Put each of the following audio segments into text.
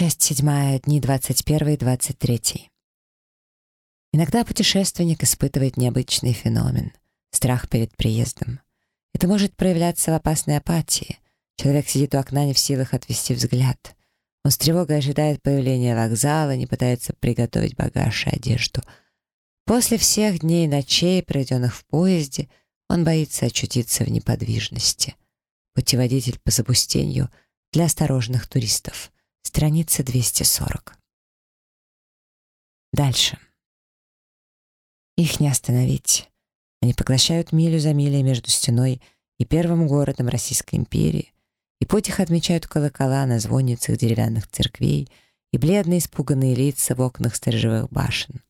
Часть седьмая, дни 21-23. Иногда путешественник испытывает необычный феномен — страх перед приездом. Это может проявляться в опасной апатии. Человек сидит у окна не в силах отвести взгляд. Он с тревогой ожидает появления вокзала, не пытается приготовить багаж и одежду. После всех дней и ночей, проведенных в поезде, он боится очутиться в неподвижности. Путеводитель по запустению для осторожных туристов — Страница 240. Дальше. Их не остановить. Они поглощают милю за милей между стеной и первым городом Российской империи, и путь их отмечают колокола на звонницах деревянных церквей и бледные испуганные лица в окнах сторожевых башен.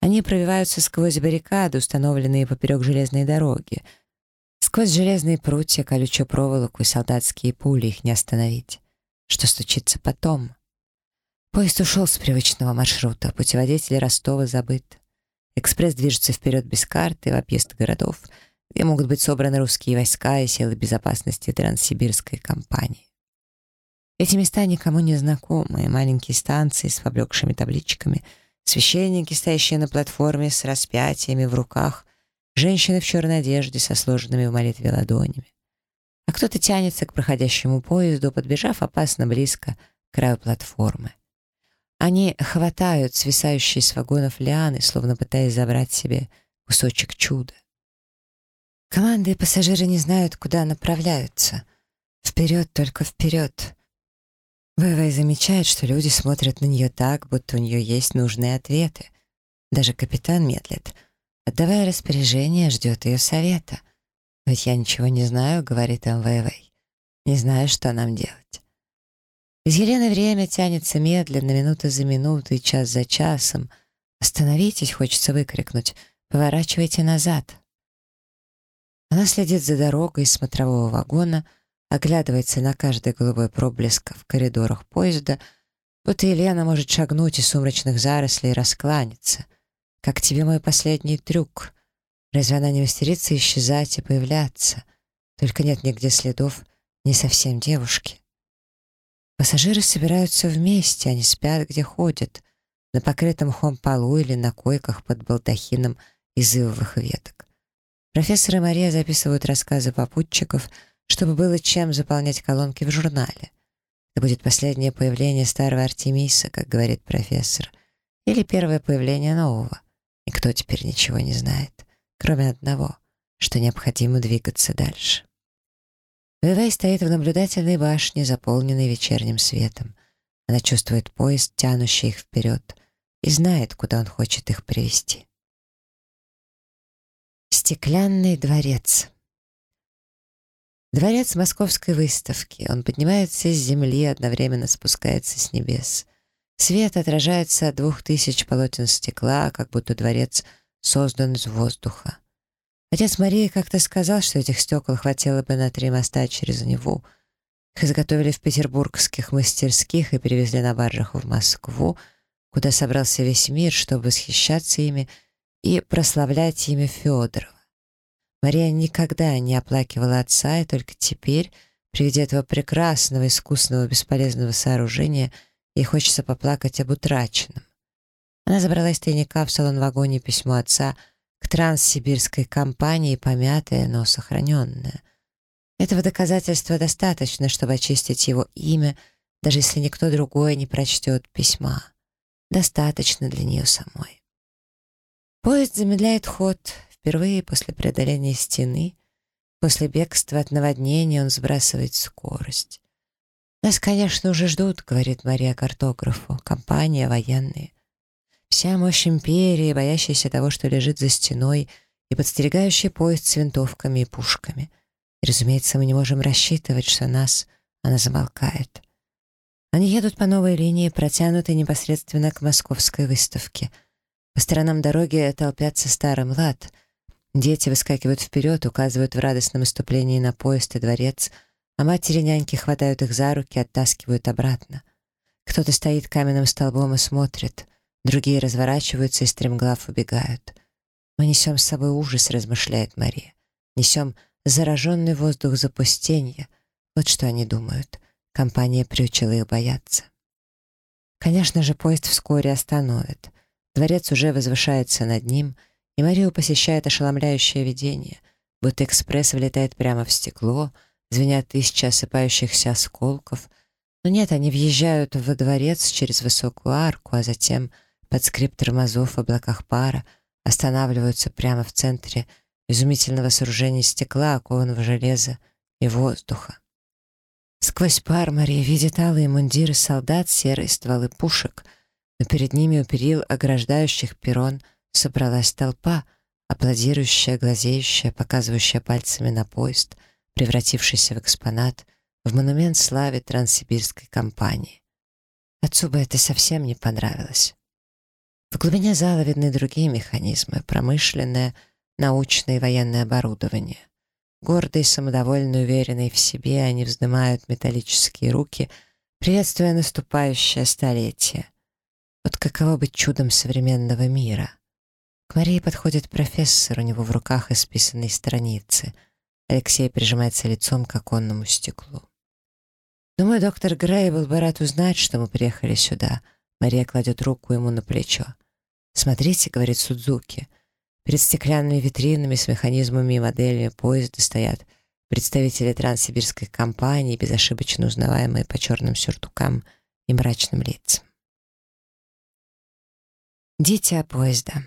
Они пробиваются сквозь баррикады, установленные поперек железной дороги, сквозь железные прутья, колючую проволоку и солдатские пули их не остановить. Что случится потом? Поезд ушел с привычного маршрута, путеводитель Ростова забыт. Экспресс движется вперед без карты в объезд городов, где могут быть собраны русские войска и силы безопасности Транссибирской компании. Эти места никому не знакомы, маленькие станции с поблекшими табличками, священники, стоящие на платформе с распятиями в руках, женщины в черной одежде со сложенными в молитве ладонями а кто-то тянется к проходящему поезду, подбежав опасно близко к краю платформы. Они хватают свисающие с вагонов лианы, словно пытаясь забрать себе кусочек чуда. Команды и пассажиры не знают, куда направляются. Вперед, только вперед. Вэвэй замечает, что люди смотрят на нее так, будто у нее есть нужные ответы. Даже капитан медлит. Отдавая распоряжение, ждет ее совета — «Ведь я ничего не знаю», — говорит МВВ. «Не знаю, что нам делать». Из Елены время тянется медленно, минута за минутой, час за часом. «Остановитесь», — хочется выкрикнуть. «Поворачивайте назад». Она следит за дорогой из смотрового вагона, оглядывается на каждый голубой проблеск в коридорах поезда, будто Елена может шагнуть из сумрачных зарослей и раскланяться. «Как тебе мой последний трюк?» Разве она не мастерится исчезать и появляться? Только нет нигде следов не совсем девушки. Пассажиры собираются вместе, они спят, где ходят, на покрытом мхом полу или на койках под балдахином из ивовых веток. Профессор и Мария записывают рассказы попутчиков, чтобы было чем заполнять колонки в журнале. Это будет последнее появление старого Артемиса, как говорит профессор, или первое появление нового. Никто теперь ничего не знает кроме одного, что необходимо двигаться дальше. Вэвэй стоит в наблюдательной башне, заполненной вечерним светом. Она чувствует поезд, тянущий их вперед, и знает, куда он хочет их привести. Стеклянный дворец. Дворец московской выставки. Он поднимается из земли, одновременно спускается с небес. Свет отражается от двух тысяч полотен стекла, как будто дворец — создан из воздуха. Отец Марии как-то сказал, что этих стекол хватило бы на три моста через Неву. Их изготовили в петербургских мастерских и перевезли на баржах в Москву, куда собрался весь мир, чтобы восхищаться ими и прославлять имя Федорова. Мария никогда не оплакивала отца, и только теперь, при виде этого прекрасного, искусного, бесполезного сооружения, ей хочется поплакать об утраченном. Она забрала из тайника в салон-вагоне письмо отца к транссибирской компании, помятое, но сохраненное. Этого доказательства достаточно, чтобы очистить его имя, даже если никто другой не прочтет письма. Достаточно для нее самой. Поезд замедляет ход. Впервые после преодоления стены, после бегства от наводнения он сбрасывает скорость. «Нас, конечно, уже ждут», — говорит Мария картографу, — «компания, военные». Вся мощь империи, боящаяся того, что лежит за стеной, и подстерегающий поезд с винтовками и пушками. И, разумеется, мы не можем рассчитывать, что нас она замолкает. Они едут по новой линии, протянутой непосредственно к московской выставке. По сторонам дороги толпятся старый млад. Дети выскакивают вперед, указывают в радостном выступлении на поезд и дворец, а матери няньки хватают их за руки, оттаскивают обратно. Кто-то стоит каменным столбом и смотрит. Другие разворачиваются и стремглав убегают. «Мы несем с собой ужас», — размышляет Мария. «Несем зараженный воздух запустения. Вот что они думают. Компания приучила их бояться». Конечно же, поезд вскоре остановит. Дворец уже возвышается над ним, и Марию посещает ошеломляющее видение, будто экспресс влетает прямо в стекло, звенят тысячи осыпающихся осколков. Но нет, они въезжают во дворец через высокую арку, а затем под скрип тормозов в облаках пара останавливаются прямо в центре изумительного сооружения стекла, окованного железа и воздуха. Сквозь пар Мария видит алые мундиры солдат, серые стволы пушек, но перед ними у перил, ограждающих перрон, собралась толпа, аплодирующая, глазеющая, показывающая пальцами на поезд, превратившийся в экспонат, в монумент славе Транссибирской компании. Отцу бы это совсем не понравилось. В глубине зала видны другие механизмы, промышленное, научное и военное оборудование. Гордые, самодовольные, уверенные в себе, они вздымают металлические руки, приветствуя наступающее столетие. Вот каково быть чудом современного мира. К Марии подходит профессор, у него в руках исписанные страницы. Алексей прижимается лицом к оконному стеклу. «Думаю, доктор Грей был бы рад узнать, что мы приехали сюда». Мария кладет руку ему на плечо. «Смотрите», — говорит Судзуки, — Перед стеклянными витринами с механизмами и моделями поезда стоят представители транссибирской компании, безошибочно узнаваемые по черным сюртукам и мрачным лицам. Дитя поезда.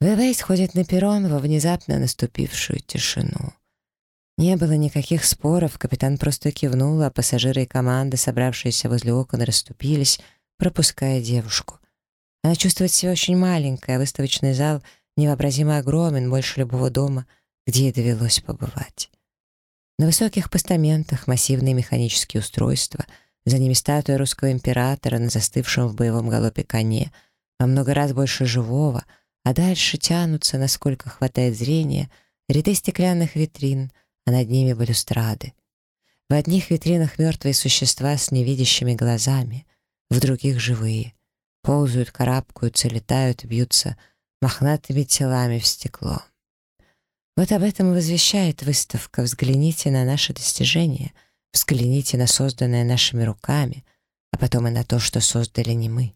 ВВ сходит на перрон во внезапно наступившую тишину. Не было никаких споров, капитан просто кивнул, а пассажиры и команда, собравшиеся возле окон, расступились, пропуская девушку. Она чувствует себя очень маленькой, а выставочный зал невообразимо огромен, больше любого дома, где ей довелось побывать. На высоких постаментах массивные механические устройства, за ними статуя русского императора на застывшем в боевом галопе коне, во много раз больше живого, а дальше тянутся, насколько хватает зрения, ряды стеклянных витрин, а над ними балюстрады. В одних витринах мертвые существа с невидящими глазами, в других — живые ползают, карабкаются, летают, бьются мохнатыми телами в стекло. Вот об этом возвещает выставка «Взгляните на наши достижения», «Взгляните на созданное нашими руками», а потом и на то, что создали не мы.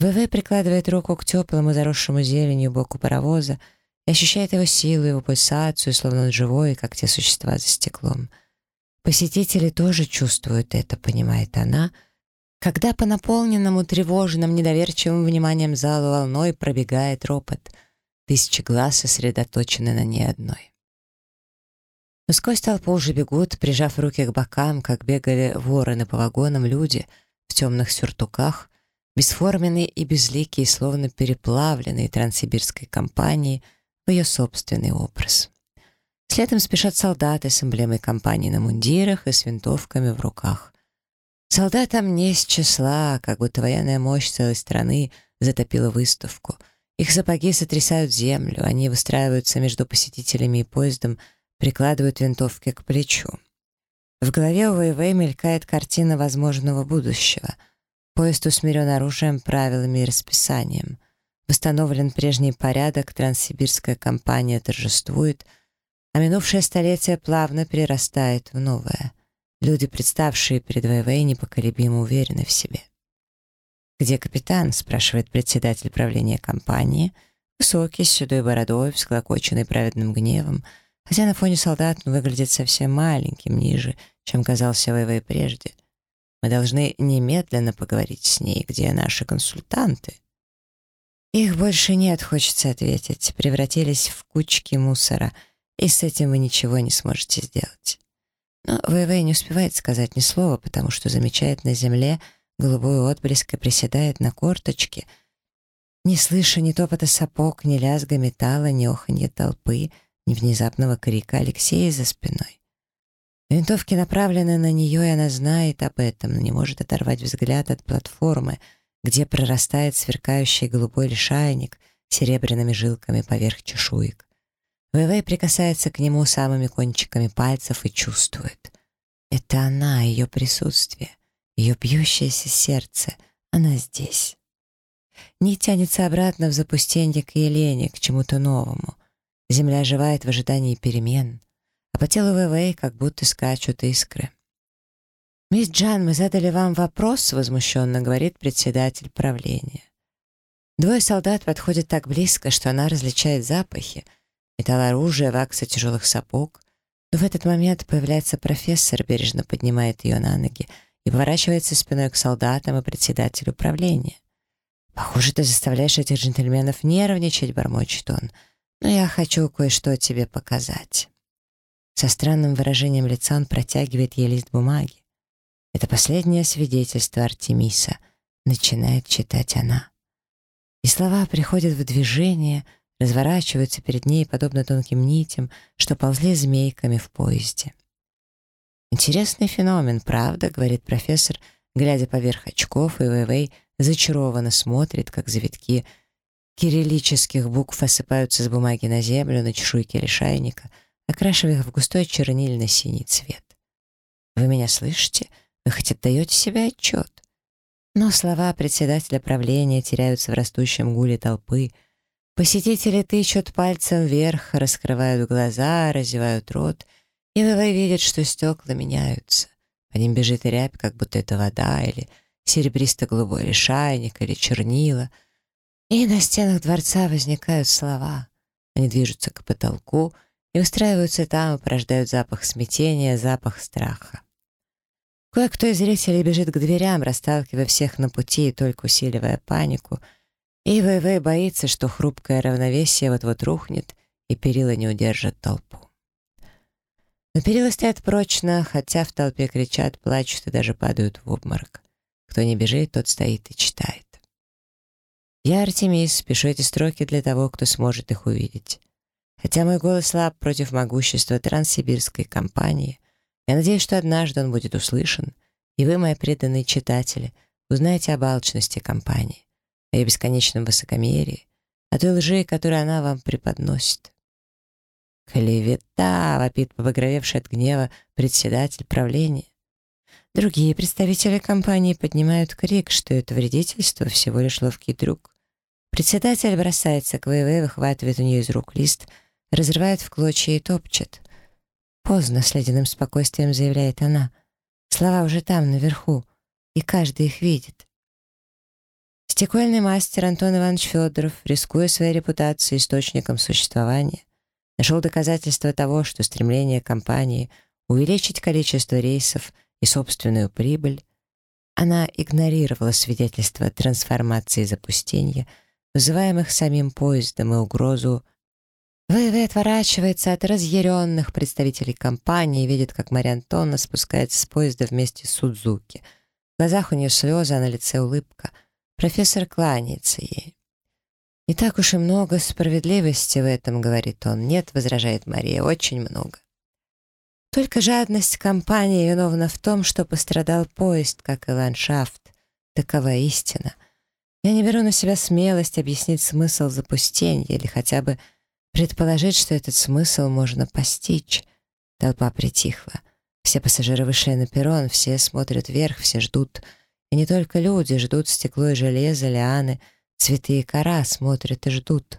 ВВ прикладывает руку к теплому, заросшему зеленью боку паровоза и ощущает его силу, его пульсацию, словно он живой, как те существа за стеклом. Посетители тоже чувствуют это, понимает она — когда по наполненному тревожным, недоверчивым вниманием залу волной пробегает ропот, тысячи глаз сосредоточены на ней одной. Но сквозь толпу уже бегут, прижав руки к бокам, как бегали вороны по вагонам люди в темных сюртуках, бесформенные и безликие, словно переплавленные транссибирской компанией в ее собственный образ. Следом спешат солдаты с эмблемой компании на мундирах и с винтовками в руках. Солдатам не с числа, как будто военная мощь целой страны затопила выставку. Их сапоги сотрясают землю, они выстраиваются между посетителями и поездом, прикладывают винтовки к плечу. В голове у ВВ мелькает картина возможного будущего. Поезд усмирен оружием, правилами и расписанием. Восстановлен прежний порядок, транссибирская компания торжествует, а минувшее столетие плавно перерастает в новое — Люди, представшие перед ВВ, непоколебимо уверены в себе. «Где капитан?» — спрашивает председатель правления компании, высокий, с седой бородой, всклокоченный праведным гневом, хотя на фоне солдат он выглядит совсем маленьким, ниже, чем казался ВВ прежде. Мы должны немедленно поговорить с ней, где наши консультанты. Их больше нет, хочется ответить, превратились в кучки мусора, и с этим вы ничего не сможете сделать. Но ВВ не успевает сказать ни слова, потому что замечает на земле голубой отблеск и приседает на корточки, не слыша ни топота сапог, ни лязга металла, ни оханья толпы, ни внезапного крика Алексея за спиной. Винтовки направлены на нее, и она знает об этом, но не может оторвать взгляд от платформы, где прорастает сверкающий голубой лишайник серебряными жилками поверх чешуек. ВВ прикасается к нему самыми кончиками пальцев и чувствует. Это она, ее присутствие, ее бьющееся сердце. Она здесь. Не тянется обратно в запустенье к Елене, к чему-то новому. Земля оживает в ожидании перемен, а по телу ВВ как будто скачут искры. «Мисс Джан, мы задали вам вопрос», — возмущенно говорит председатель правления. Двое солдат подходят так близко, что она различает запахи. Металл оружия, вакса тяжелых сапог. Но в этот момент появляется профессор, бережно поднимает ее на ноги и поворачивается спиной к солдатам и председателю правления. «Похоже, ты заставляешь этих джентльменов нервничать», — бормочет он. «Но я хочу кое-что тебе показать». Со странным выражением лица он протягивает ей лист бумаги. Это последнее свидетельство Артемиса. Начинает читать она. И слова приходят в движение, разворачиваются перед ней, подобно тонким нитям, что ползли змейками в поезде. «Интересный феномен, правда?» — говорит профессор, глядя поверх очков, и Вэйвэй зачарованно смотрит, как завитки кириллических букв осыпаются с бумаги на землю, на чешуйки лишайника, окрашивая их в густой чернильно-синий цвет. «Вы меня слышите?» Вы хоть отдаете себе отчет? Но слова председателя правления теряются в растущем гуле толпы. Посетители тычут пальцем вверх, раскрывают глаза, разевают рот, и ВВ видят, что стекла меняются. По ним бежит рябь, как будто это вода, или серебристо-голубой лишайник, или чернила. И на стенах дворца возникают слова. Они движутся к потолку и устраиваются там и порождают запах смятения, запах страха. Кое-кто из зрителей бежит к дверям, расталкивая всех на пути и только усиливая панику. И ВВ боится, что хрупкое равновесие вот-вот рухнет, и перила не удержат толпу. Но перила стоят прочно, хотя в толпе кричат, плачут и даже падают в обморок. Кто не бежит, тот стоит и читает. Я, Артемис, пишу эти строки для того, кто сможет их увидеть. Хотя мой голос слаб против могущества Транссибирской компании, я надеюсь, что однажды он будет услышан, и вы, мои преданные читатели, узнаете об алчности компании, о ее бесконечном высокомерии, о той лжи, которую она вам преподносит. «Клевета!» — вопит побагровевший от гнева председатель правления. Другие представители компании поднимают крик, что это вредительство всего лишь ловкий трюк. Председатель бросается к ВВ, выхватывает у нее из рук лист, разрывает в клочья и топчет. Поздно, с ледяным спокойствием заявляет она. Слова уже там, наверху, и каждый их видит. Стекольный мастер Антон Иванович Федоров, рискуя своей репутацией источником существования, нашел доказательства того, что стремление компании увеличить количество рейсов и собственную прибыль, она игнорировала свидетельства трансформации запустения, вызываемых самим поездом и угрозу ВВ отворачивается от разъяренных представителей компании и видит, как Мария Антонна спускается с поезда вместе с Судзуки. В глазах у нее слезы, а на лице улыбка. Профессор кланяется ей. «Не так уж и много справедливости в этом», — говорит он. «Нет», — возражает Мария, — «очень много». Только жадность компании виновна в том, что пострадал поезд, как и ландшафт. Такова истина. Я не беру на себя смелость объяснить смысл запустения или хотя бы Предположить, что этот смысл можно постичь. Толпа притихла. Все пассажиры вышли на перрон, все смотрят вверх, все ждут. И не только люди ждут стекло и железо, лианы, цветы и кора, смотрят и ждут.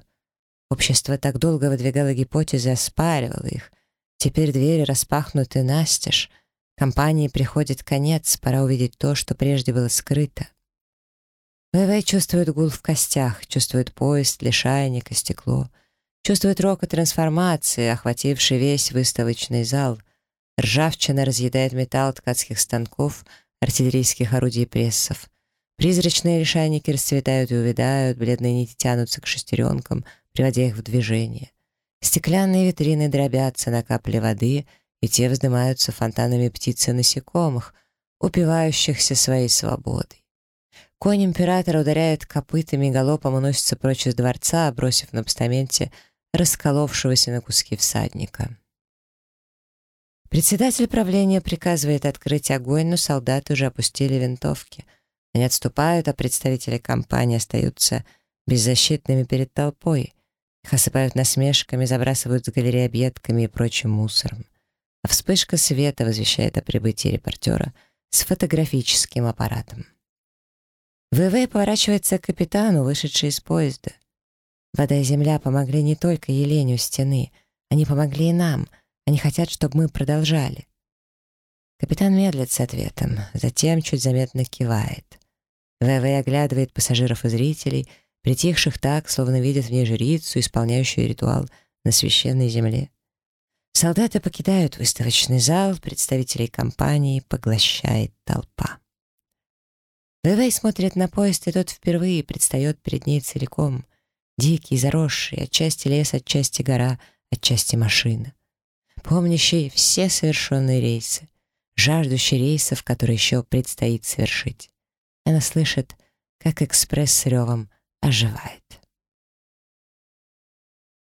Общество так долго выдвигало гипотезы, оспаривало их. Теперь двери распахнуты настежь. Компании приходит конец, пора увидеть то, что прежде было скрыто. ВВ чувствует гул в костях, чувствует поезд, лишайник и стекло — Чувствует рокот трансформации, охвативший весь выставочный зал. Ржавчина разъедает металл ткацких станков, артиллерийских орудий и прессов. Призрачные решайники расцветают и увядают, бледные нити тянутся к шестеренкам, приводя их в движение. Стеклянные витрины дробятся на капли воды, и те вздымаются фонтанами птиц и насекомых, упивающихся своей свободой. Конь императора ударяет копытами и галопом уносится прочь из дворца, бросив на постаменте расколовшегося на куски всадника. Председатель правления приказывает открыть огонь, но солдаты уже опустили винтовки. Они отступают, а представители компании остаются беззащитными перед толпой. Их осыпают насмешками, забрасывают с галереи объедками и прочим мусором. А вспышка света возвещает о прибытии репортера с фотографическим аппаратом. ВВ поворачивается к капитану, вышедший из поезда. Вода и земля помогли не только Елене у стены, они помогли и нам. Они хотят, чтобы мы продолжали. Капитан медлит с ответом, затем чуть заметно кивает. ВВ оглядывает пассажиров и зрителей, притихших так, словно видят в ней жрицу, исполняющую ритуал на священной земле. Солдаты покидают выставочный зал, представителей компании поглощает толпа. Вэйвэй смотрит на поезд, и тот впервые предстает перед ней целиком. Дикий, заросший, отчасти лес, отчасти гора, отчасти машина. Помнящий все совершенные рейсы, жаждущий рейсов, которые еще предстоит совершить. Она слышит, как экспресс с ревом оживает.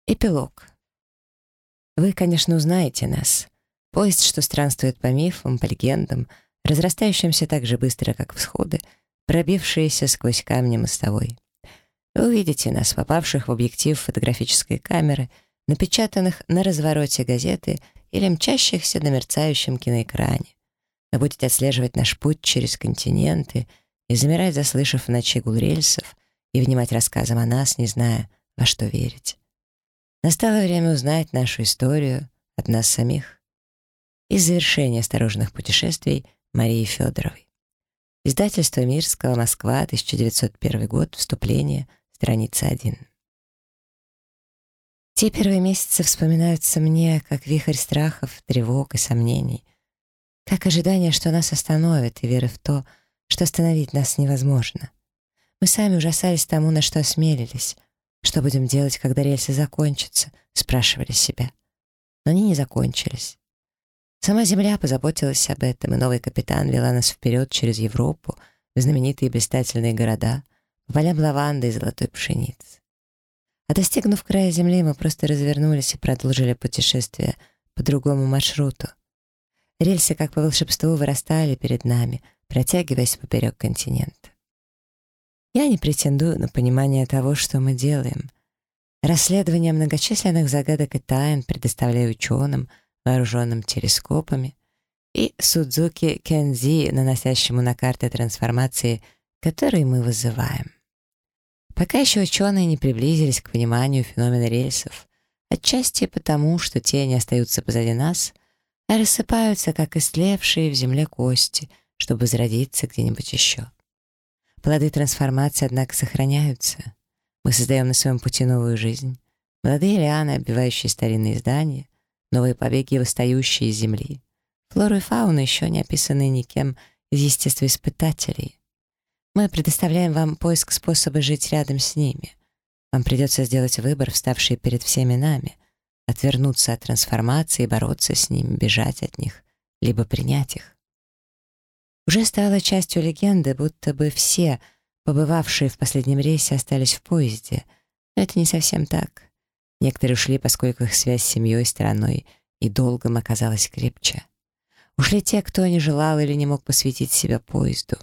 Эпилог. Вы, конечно, узнаете нас. Поезд, что странствует по мифам, по легендам, разрастающимся так же быстро, как всходы, пробившиеся сквозь камни мостовой. Вы увидите нас, попавших в объектив фотографической камеры, напечатанных на развороте газеты или мчащихся на мерцающем киноэкране. Вы будете отслеживать наш путь через континенты и замирать, заслышав в ночи гул рельсов, и внимать рассказам о нас, не зная, во что верить. Настало время узнать нашу историю от нас самих. Из завершения осторожных путешествий Марии Федоровой. Издательство Мирского, Москва, 1901 год, вступление, страница 1. Те первые месяцы вспоминаются мне, как вихрь страхов, тревог и сомнений, как ожидание, что нас остановят, и веры в то, что остановить нас невозможно. Мы сами ужасались тому, на что осмелились — что будем делать, когда рельсы закончатся? Спрашивали себя. Но они не закончились. Сама Земля позаботилась об этом, и новый капитан вела нас вперед через Европу, в знаменитые блистательные города, в полям лаванды и золотой пшеницы. А достигнув края Земли, мы просто развернулись и продолжили путешествие по другому маршруту. Рельсы, как по волшебству, вырастали перед нами, протягиваясь поперек континента. Я не претендую на понимание того, что мы делаем. Расследование многочисленных загадок и тайн предоставляю ученым, вооруженным телескопами, и Судзуки Кензи, наносящему на карты трансформации, которые мы вызываем. Пока еще ученые не приблизились к пониманию феномена рельсов, отчасти потому, что те не остаются позади нас, а рассыпаются, как истлевшие в земле кости, чтобы зародиться где-нибудь еще. Плоды трансформации, однако, сохраняются. Мы создаем на своем пути новую жизнь. Молодые лианы, оббивающие старинные здания, новые побеги, восстающие из земли. Флору и фауну, еще не описанные никем из естествоиспытателей. Мы предоставляем вам поиск способа жить рядом с ними. Вам придется сделать выбор, вставший перед всеми нами, отвернуться от трансформации, бороться с ними, бежать от них, либо принять их уже стало частью легенды, будто бы все, побывавшие в последнем рейсе, остались в поезде. Но это не совсем так. Некоторые ушли, поскольку их связь с семьей, страной и долгом оказалась крепче. Ушли те, кто не желал или не мог посвятить себя поезду.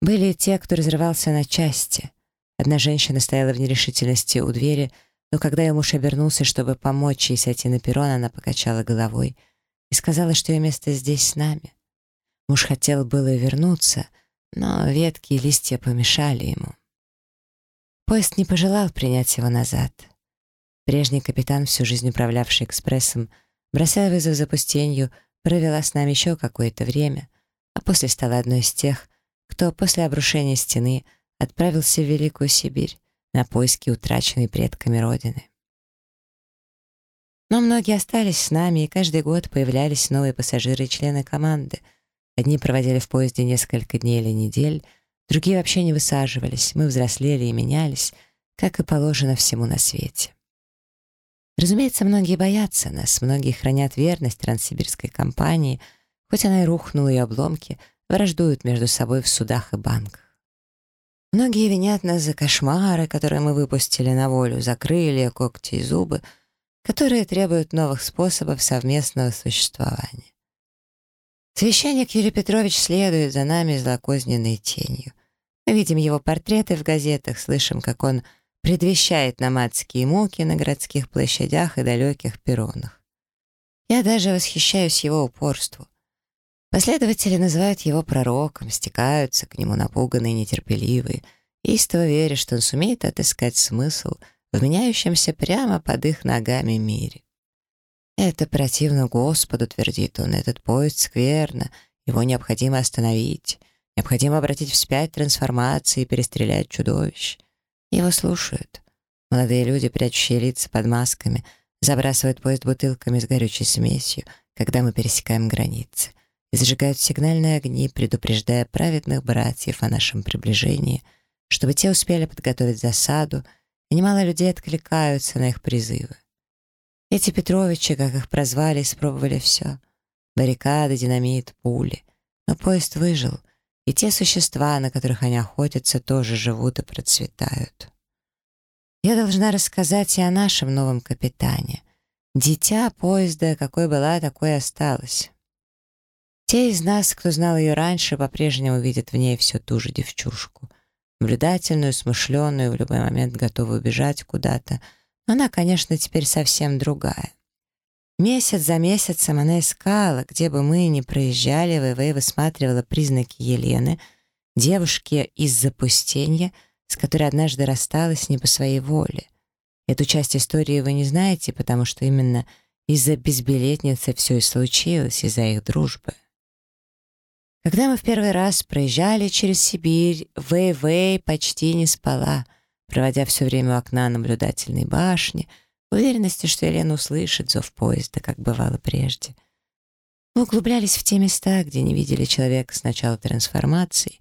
Были те, кто разрывался на части. Одна женщина стояла в нерешительности у двери, но когда ее муж обернулся, чтобы помочь ей сойти на перрон, она покачала головой и сказала, что ее место здесь с нами. Муж хотел было вернуться, но ветки и листья помешали ему. Поезд не пожелал принять его назад. Прежний капитан, всю жизнь управлявший экспрессом, бросая вызов запустению, провела с нами еще какое-то время, а после стала одной из тех, кто после обрушения стены отправился в Великую Сибирь на поиски утраченной предками Родины. Но многие остались с нами, и каждый год появлялись новые пассажиры и члены команды — Одни проводили в поезде несколько дней или недель, другие вообще не высаживались, мы взрослели и менялись, как и положено всему на свете. Разумеется, многие боятся нас, многие хранят верность транссибирской компании, хоть она и рухнула, и обломки враждуют между собой в судах и банках. Многие винят нас за кошмары, которые мы выпустили на волю, за крылья, когти и зубы, которые требуют новых способов совместного существования. Священник Юрий Петрович следует за нами злокозненной тенью. Мы видим его портреты в газетах, слышим, как он предвещает нам адские муки на городских площадях и далеких перронах. Я даже восхищаюсь его упорству. Последователи называют его пророком, стекаются к нему напуганные и нетерпеливые, истово веря, что он сумеет отыскать смысл в меняющемся прямо под их ногами мире. Это противно Господу, твердит он, этот поезд скверно, его необходимо остановить, необходимо обратить вспять трансформации и перестрелять чудовищ. Его слушают. Молодые люди, прячущие лица под масками, забрасывают поезд бутылками с горючей смесью, когда мы пересекаем границы, и зажигают сигнальные огни, предупреждая праведных братьев о нашем приближении, чтобы те успели подготовить засаду, и немало людей откликаются на их призывы. Эти Петровичи, как их прозвали, испробовали все. Баррикады, динамит, пули. Но поезд выжил, и те существа, на которых они охотятся, тоже живут и процветают. Я должна рассказать и о нашем новом капитане. Дитя поезда, какой была, такой осталась. Те из нас, кто знал ее раньше, по-прежнему видят в ней всю ту же девчушку. Наблюдательную, смышленную, в любой момент готовую убежать куда-то. Она, конечно, теперь совсем другая. Месяц за месяцем она искала, где бы мы ни проезжали, ВВ высматривала признаки Елены, девушки из запустения, с которой однажды рассталась не по своей воле. Эту часть истории вы не знаете, потому что именно из-за безбилетницы все и случилось, из-за их дружбы. Когда мы в первый раз проезжали через Сибирь, Вэй-Вэй почти не спала, проводя все время у окна наблюдательной башни, в уверенности, что Елена услышит зов поезда, как бывало прежде. Мы углублялись в те места, где не видели человека с начала трансформации,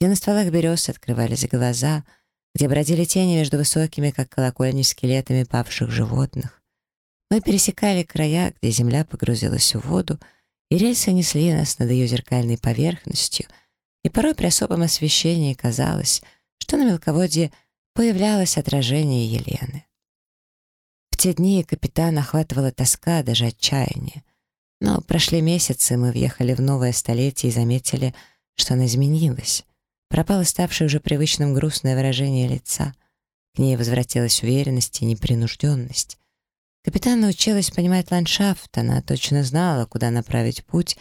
где на стволах берез открывались глаза, где бродили тени между высокими, как колокольни, скелетами павших животных. Мы пересекали края, где земля погрузилась в воду, и рельсы несли нас над ее зеркальной поверхностью, и порой при особом освещении казалось, что на мелководье появлялось отражение Елены. В те дни капитан охватывала тоска, даже отчаяние. Но прошли месяцы, мы въехали в новое столетие и заметили, что она изменилась. Пропало ставшее уже привычным грустное выражение лица. К ней возвратилась уверенность и непринужденность. Капитан научилась понимать ландшафт, она точно знала, куда направить путь,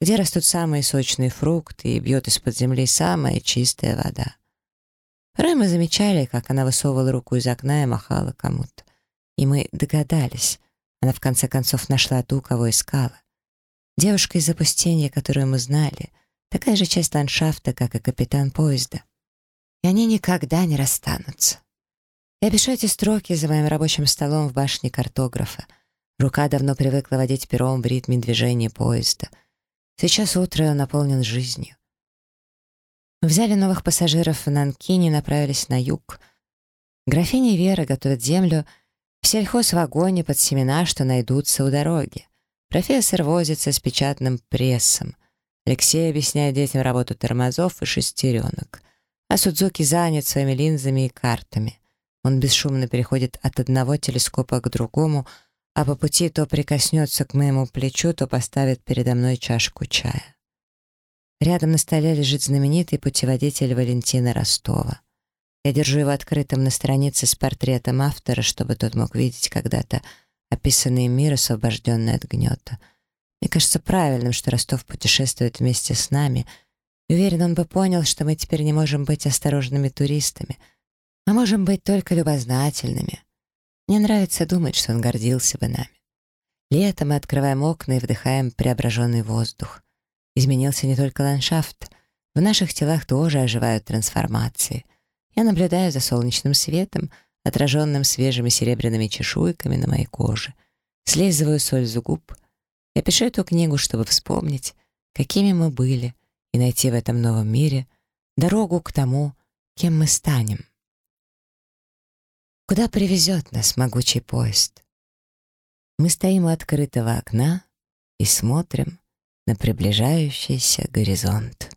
где растут самые сочные фрукты и бьет из-под земли самая чистая вода. Порой мы замечали, как она высовывала руку из окна и махала кому-то. И мы догадались. Она в конце концов нашла ту, кого искала. Девушка из запустения, которую мы знали, такая же часть ландшафта, как и капитан поезда. И они никогда не расстанутся. Я пишу эти строки за моим рабочим столом в башне картографа. Рука давно привыкла водить пером в ритме движения поезда. Сейчас утро наполнен жизнью. Мы взяли новых пассажиров в Нанкине и направились на юг. Графиня Вера готовит землю в сельхозвагоне под семена, что найдутся у дороги. Профессор возится с печатным прессом. Алексей объясняет детям работу тормозов и шестеренок. А Судзуки занят своими линзами и картами. Он бесшумно переходит от одного телескопа к другому, а по пути то прикоснется к моему плечу, то поставит передо мной чашку чая. Рядом на столе лежит знаменитый путеводитель Валентина Ростова. Я держу его открытым на странице с портретом автора, чтобы тот мог видеть когда-то описанный мир, освобожденный от гнета. Мне кажется правильным, что Ростов путешествует вместе с нами. Уверен, он бы понял, что мы теперь не можем быть осторожными туристами — мы можем быть только любознательными. Мне нравится думать, что он гордился бы нами. Летом мы открываем окна и вдыхаем преображенный воздух. Изменился не только ландшафт. В наших телах тоже оживают трансформации. Я наблюдаю за солнечным светом, отраженным свежими серебряными чешуйками на моей коже. Слизываю соль с губ. Я пишу эту книгу, чтобы вспомнить, какими мы были, и найти в этом новом мире дорогу к тому, кем мы станем. Куда привезет нас могучий поезд? Мы стоим у открытого окна и смотрим на приближающийся горизонт.